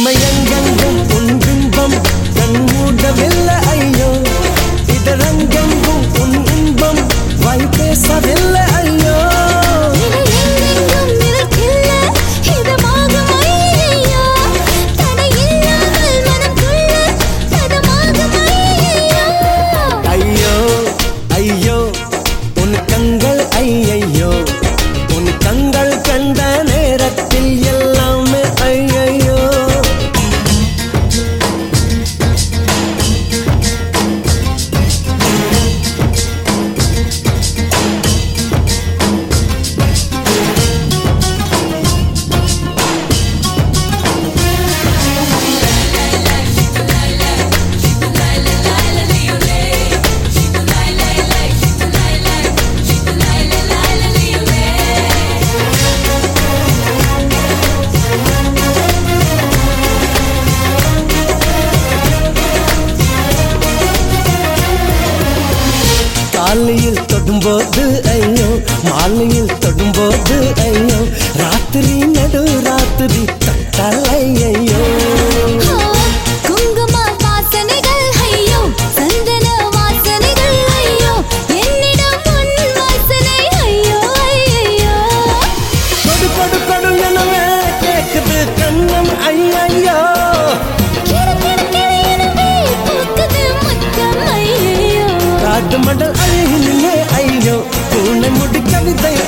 இமையங்கெங்கும் உன் பிம்பம் கண் ஐயோ. இதழங்கெங்கும் உன் இன்பம் வாய் பேசவில்லை. காலையில் தொடும்போது ஐயோ மாலையில் தொடும்போது ஐயோ ராத்திரி நடு ராத்திரி தட்டல் ஐயோ. வாசனைகள் ஐயோ, சந்தன வாசனைகள்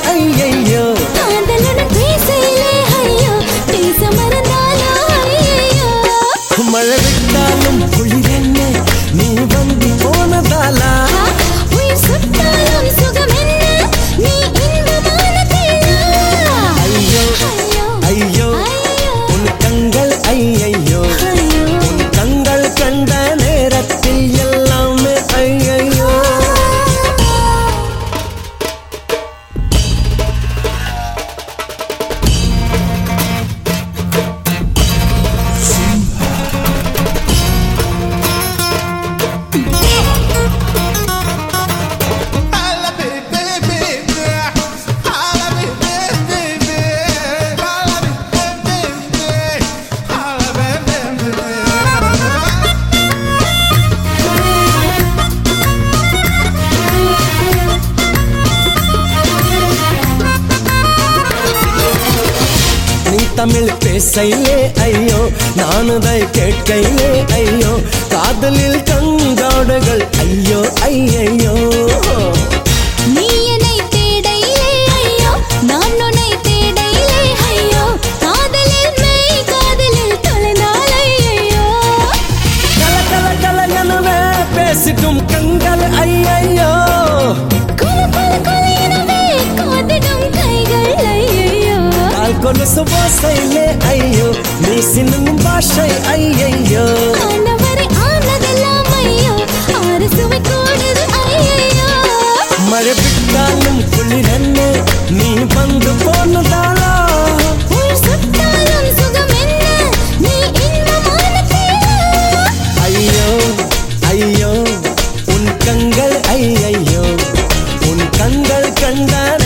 ஐயையோ தமிழ் பேசையிலே ஐயோ நானுதை கேட்கையிலே ஐயோ காதலில் கங்காடுகள் ஐயோ ஐயையோ நீ என்னை தேடையிலே ஐயோ, நான் உன்னை தேடையிலே ஐயோ. காதலில் மெய், காதலில் தொலைந்தால் ஐயையோ. கல கல கல எனவே பேசிட்டும் கண்கள் ஐயையோ கொலுசு ஓசையிலே ஐயோ நீ சின்னும் பாஷை ஐயையோ. மழை பிட்டாலும் குளிரன்னு நீ வந்து போனதாளா ஐயோ ஐயோ உன் கண்கள் ஐயையோ உன் கண்கள் கண்டான